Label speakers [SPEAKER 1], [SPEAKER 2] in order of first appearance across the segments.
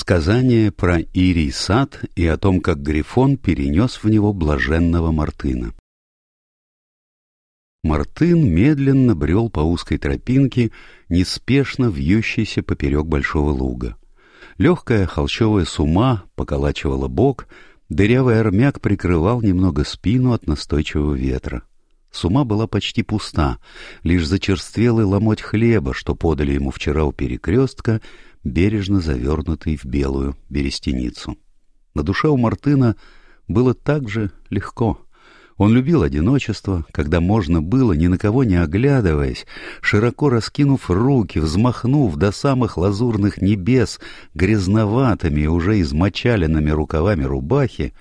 [SPEAKER 1] Сказание про Ирий сад и о том, как Грифон перенес в него блаженного Мартына. Мартын медленно брел по узкой тропинке, неспешно вьющейся поперек большого луга. Легкая холщовая сума поколачивала бок, дырявый армяк прикрывал немного спину от настойчивого ветра. Сума была почти пуста, лишь зачерствелый ломоть хлеба, что подали ему вчера у перекрестка, бережно завернутый в белую берестяницу. На душе у Мартына было так же легко. Он любил одиночество, когда можно было, ни на кого не оглядываясь, широко раскинув руки, взмахнув до самых лазурных небес грязноватыми уже измочаленными рукавами рубахи,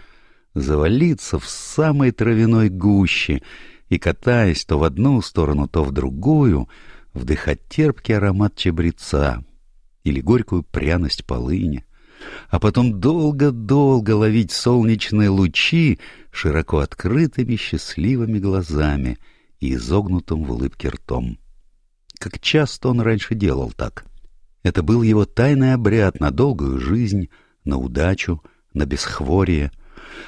[SPEAKER 1] завалиться в самой травяной гуще и, катаясь то в одну сторону, то в другую, вдыхать терпкий аромат чабреца или горькую пряность полыни, а потом долго-долго ловить солнечные лучи широко открытыми счастливыми глазами и изогнутым в улыбке ртом. Как часто он раньше делал так. Это был его тайный обряд на долгую жизнь, на удачу, на бесхворие.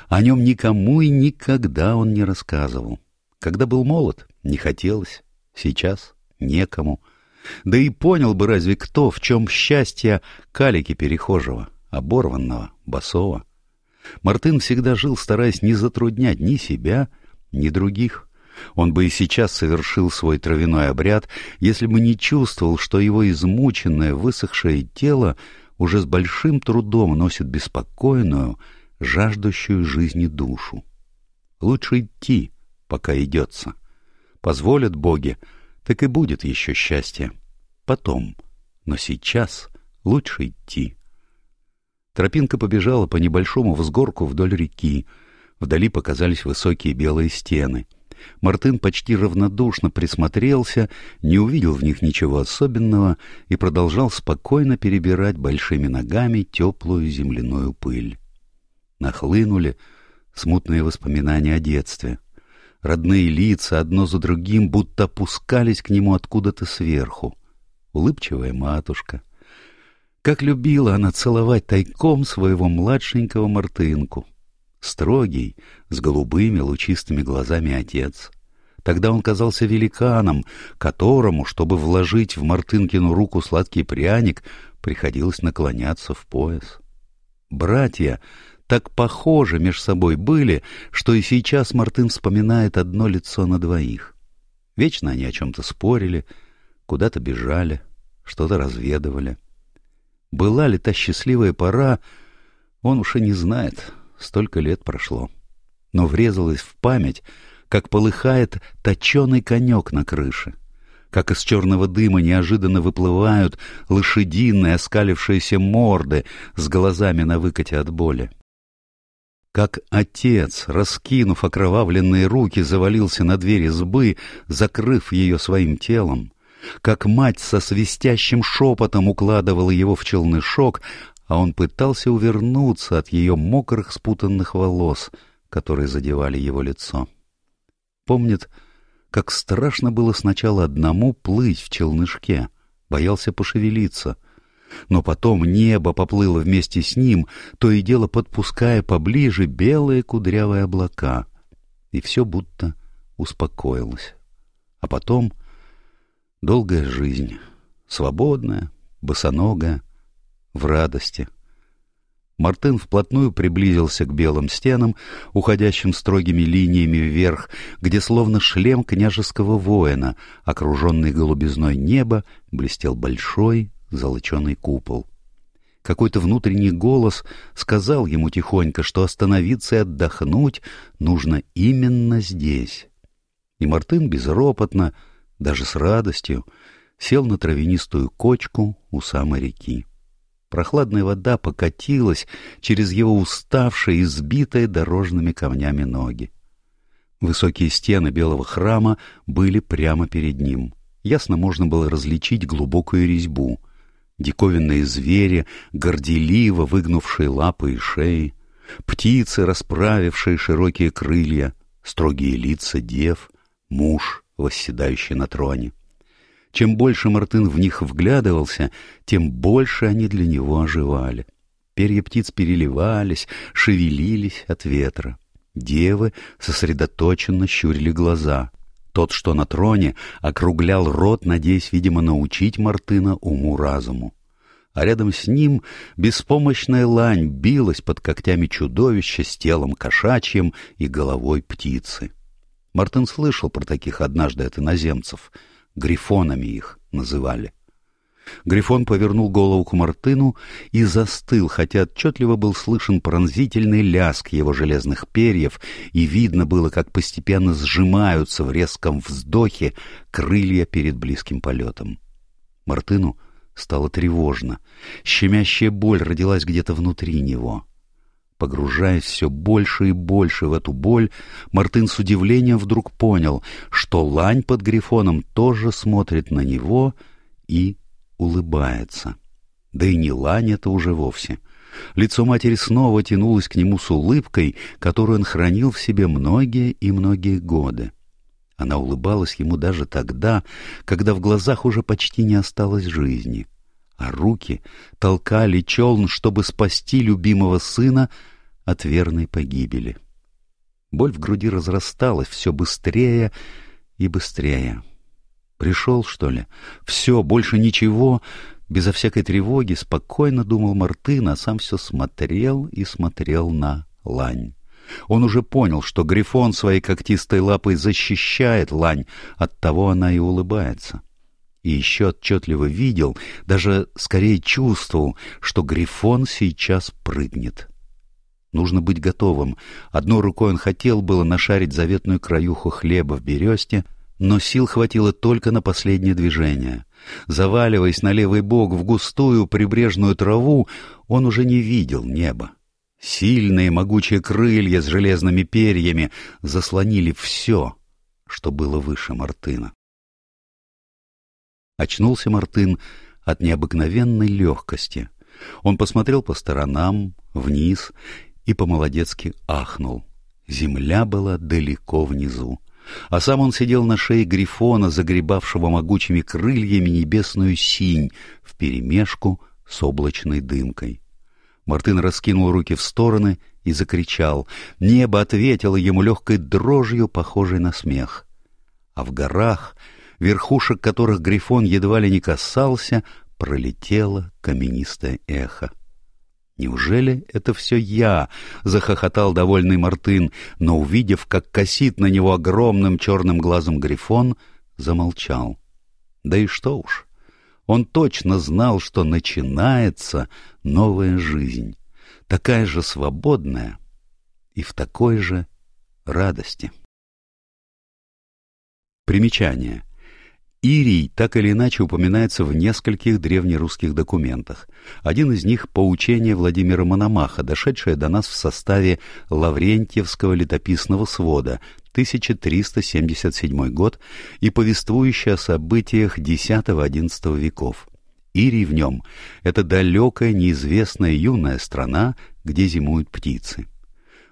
[SPEAKER 1] О нем никому и никогда он не рассказывал. Когда был молод, не хотелось, сейчас некому. Да и понял бы разве кто, в чем счастье калики перехожего, оборванного, босого. Мартын всегда жил, стараясь не затруднять ни себя, ни других. Он бы и сейчас совершил свой травяной обряд, если бы не чувствовал, что его измученное, высохшее тело уже с большим трудом носит беспокойную, жаждущую жизни душу. Лучше идти, пока идется. Позволят боги, так и будет еще счастье. Потом. Но сейчас лучше идти. Тропинка побежала по небольшому взгорку вдоль реки. Вдали показались высокие белые стены. Мартын почти равнодушно присмотрелся, не увидел в них ничего особенного и продолжал спокойно перебирать большими ногами теплую земляную пыль. Нахлынули смутные воспоминания о детстве — Родные лица одно за другим будто опускались к нему откуда-то сверху. Улыбчивая матушка. Как любила она целовать тайком своего младшенького Мартынку. Строгий, с голубыми лучистыми глазами отец. Тогда он казался великаном, которому, чтобы вложить в Мартынкину руку сладкий пряник, приходилось наклоняться в пояс. Братья так похожи между собой были, что и сейчас Мартын вспоминает одно лицо на двоих. Вечно они о чем-то спорили, куда-то бежали, что-то разведывали. Была ли та счастливая пора, он уж и не знает, столько лет прошло. Но врезалась в память, как полыхает точеный конек на крыше, как из черного дыма неожиданно выплывают лошадиные оскалившиеся морды с глазами на выкате от боли как отец, раскинув окровавленные руки, завалился на дверь избы, закрыв ее своим телом, как мать со свистящим шепотом укладывала его в челнышок, а он пытался увернуться от ее мокрых спутанных волос, которые задевали его лицо. Помнит, как страшно было сначала одному плыть в челнышке, боялся пошевелиться — но потом небо поплыло вместе с ним, то и дело подпуская поближе белые кудрявые облака. И все будто успокоилось. А потом долгая жизнь, свободная, босоногая, в радости. Мартын вплотную приблизился к белым стенам, уходящим строгими линиями вверх, где словно шлем княжеского воина, окруженный голубизной неба, блестел большой золоченый купол. Какой-то внутренний голос сказал ему тихонько, что остановиться и отдохнуть нужно именно здесь. И Мартын безропотно, даже с радостью, сел на травянистую кочку у самой реки. Прохладная вода покатилась через его уставшие и сбитые дорожными камнями ноги. Высокие стены белого храма были прямо перед ним. Ясно можно было различить глубокую резьбу — диковинные звери, горделиво выгнувшие лапы и шеи, птицы, расправившие широкие крылья, строгие лица дев, муж, восседающий на троне. Чем больше Мартын в них вглядывался, тем больше они для него оживали. Перья птиц переливались, шевелились от ветра. Девы сосредоточенно щурили глаза. Тот, что на троне, округлял рот, надеясь, видимо, научить Мартына уму-разуму. А рядом с ним беспомощная лань билась под когтями чудовища с телом кошачьим и головой птицы. Мартын слышал про таких однажды от иноземцев. Грифонами их называли. Грифон повернул голову к Мартыну и застыл, хотя отчетливо был слышен пронзительный ляск его железных перьев, и видно было, как постепенно сжимаются в резком вздохе крылья перед близким полетом. Мартыну стало тревожно. Щемящая боль родилась где-то внутри него. Погружаясь все больше и больше в эту боль, Мартын с удивлением вдруг понял, что лань под Грифоном тоже смотрит на него и улыбается. Да и не лань это уже вовсе. Лицо матери снова тянулось к нему с улыбкой, которую он хранил в себе многие и многие годы. Она улыбалась ему даже тогда, когда в глазах уже почти не осталось жизни, а руки толкали челн, чтобы спасти любимого сына от верной погибели. Боль в груди разрасталась все быстрее и быстрее. Пришел, что ли? Все, больше ничего. Безо всякой тревоги спокойно думал Мартын, а сам все смотрел и смотрел на лань. Он уже понял, что Грифон своей когтистой лапой защищает лань, оттого она и улыбается. И еще отчетливо видел, даже скорее чувствовал, что Грифон сейчас прыгнет. Нужно быть готовым. Одной рукой он хотел было нашарить заветную краюху хлеба в бересте, но сил хватило только на последнее движение. Заваливаясь на левый бок в густую прибрежную траву, он уже не видел неба. Сильные могучие крылья с железными перьями заслонили все, что было выше Мартына. Очнулся Мартын от необыкновенной легкости. Он посмотрел по сторонам, вниз и по-молодецки ахнул. Земля была далеко внизу а сам он сидел на шее грифона, загребавшего могучими крыльями небесную синь вперемешку с облачной дымкой. Мартын раскинул руки в стороны и закричал. Небо ответило ему легкой дрожью, похожей на смех. А в горах, верхушек которых грифон едва ли не касался, пролетело каменистое эхо. «Неужели это все я?» — захохотал довольный Мартын, но, увидев, как косит на него огромным черным глазом Грифон, замолчал. Да и что уж, он точно знал, что начинается новая жизнь, такая же свободная и в такой же радости. Примечание. Ирий так или иначе упоминается в нескольких древнерусских документах. Один из них — поучение Владимира Мономаха, дошедшее до нас в составе Лаврентьевского летописного свода, 1377 год, и повествующее о событиях X-XI веков. Ирий в нем — это далекая, неизвестная юная страна, где зимуют птицы.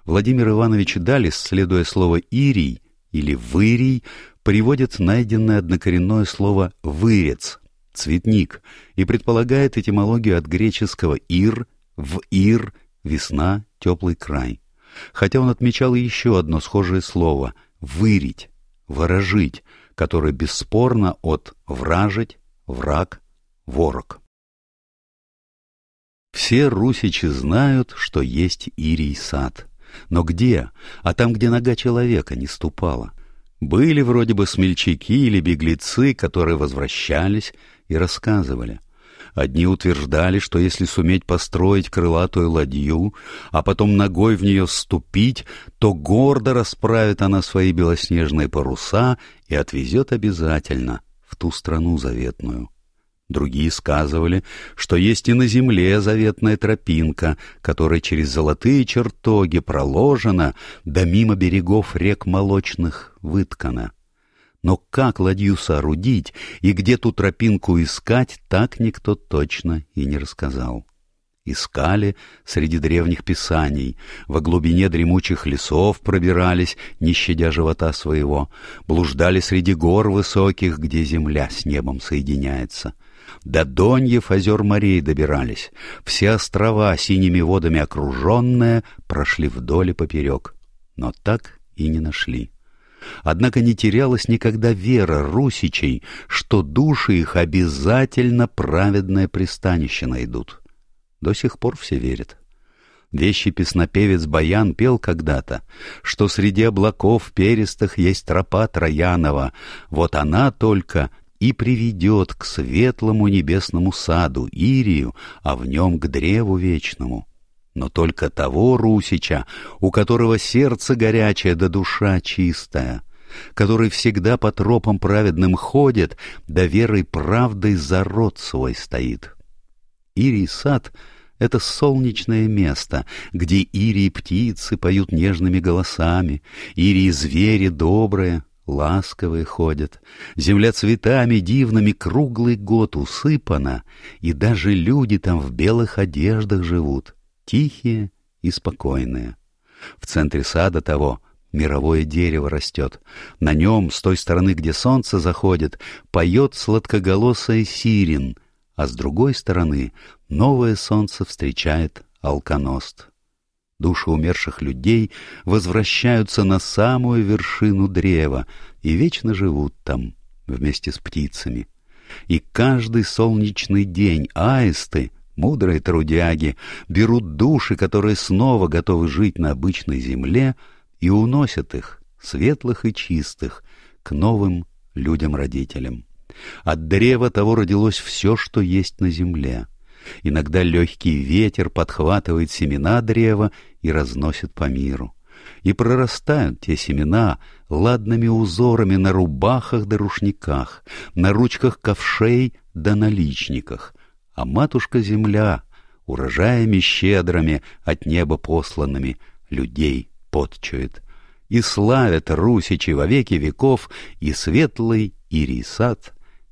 [SPEAKER 1] Владимир Иванович Далис, следуя слово «ирий» или «вырий», приводит найденное однокоренное слово «вырец» — цветник, и предполагает этимологию от греческого «ир» в «ир» — весна, теплый край. Хотя он отмечал еще одно схожее слово — «вырить», «ворожить», которое бесспорно от «вражить», «враг», «ворог». Все русичи знают, что есть Ирий сад. Но где? А там, где нога человека не ступала. Были вроде бы смельчаки или беглецы, которые возвращались и рассказывали. Одни утверждали, что если суметь построить крылатую ладью, а потом ногой в нее ступить, то гордо расправит она свои белоснежные паруса и отвезет обязательно в ту страну заветную. Другие сказывали, что есть и на земле заветная тропинка, которая через золотые чертоги проложена, да мимо берегов рек молочных выткана. Но как ладью соорудить и где ту тропинку искать, так никто точно и не рассказал. Искали среди древних писаний, во глубине дремучих лесов пробирались, не щадя живота своего, блуждали среди гор высоких, где земля с небом соединяется — До Доньев озер морей добирались. Все острова, синими водами окруженные, прошли вдоль и поперек. Но так и не нашли. Однако не терялась никогда вера русичей, что души их обязательно праведное пристанище найдут. До сих пор все верят. Вещий песнопевец Баян пел когда-то, что среди облаков перистых есть тропа Троянова, вот она только и приведет к светлому небесному саду Ирию, а в нем к древу вечному. Но только того Русича, у которого сердце горячее да душа чистая, который всегда по тропам праведным ходит, да верой правдой за род свой стоит. Ирий сад — это солнечное место, где ирии птицы поют нежными голосами, ирии звери добрые, ласковые ходят, земля цветами дивными круглый год усыпана, и даже люди там в белых одеждах живут, тихие и спокойные. В центре сада того мировое дерево растет. На нем, с той стороны, где солнце заходит, поет сладкоголосая сирен, а с другой стороны новое солнце встречает алконост. Души умерших людей возвращаются на самую вершину древа и вечно живут там вместе с птицами. И каждый солнечный день аисты, мудрые трудяги, берут души, которые снова готовы жить на обычной земле, и уносят их, светлых и чистых, к новым людям-родителям. От древа того родилось все, что есть на земле — Иногда легкий ветер подхватывает семена древа и разносит по миру. И прорастают те семена ладными узорами на рубахах да рушниках, на ручках ковшей да наличниках. А матушка-земля, урожаями щедрыми от неба посланными, людей подчует. И славят русичи во веки веков и светлый Ирий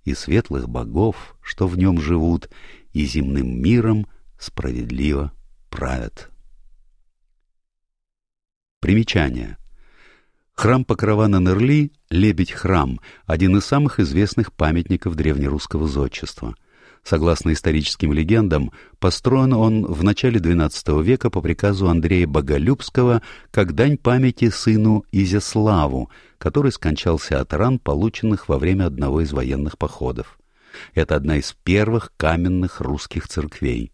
[SPEAKER 1] и светлых богов, что в нем живут, и земным миром справедливо правят. Примечание. Храм Покрова на Нерли — Лебедь-храм, один из самых известных памятников древнерусского зодчества. Согласно историческим легендам, построен он в начале XII века по приказу Андрея Боголюбского как дань памяти сыну Изяславу, который скончался от ран, полученных во время одного из военных походов. Это одна из первых каменных русских церквей.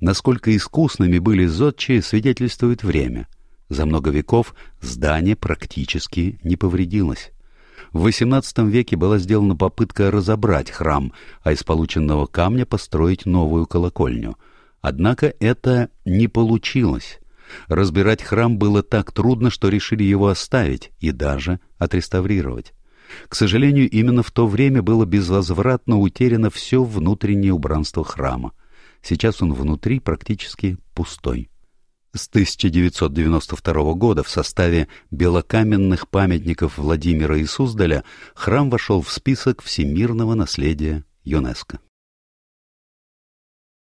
[SPEAKER 1] Насколько искусными были зодчие, свидетельствует время. За много веков здание практически не повредилось. В XVIII веке была сделана попытка разобрать храм, а из полученного камня построить новую колокольню. Однако это не получилось. Разбирать храм было так трудно, что решили его оставить и даже отреставрировать. К сожалению, именно в то время было безвозвратно утеряно все внутреннее убранство храма. Сейчас он внутри практически пустой. С 1992 года в составе белокаменных памятников Владимира и Суздаля храм вошел в список всемирного наследия ЮНЕСКО.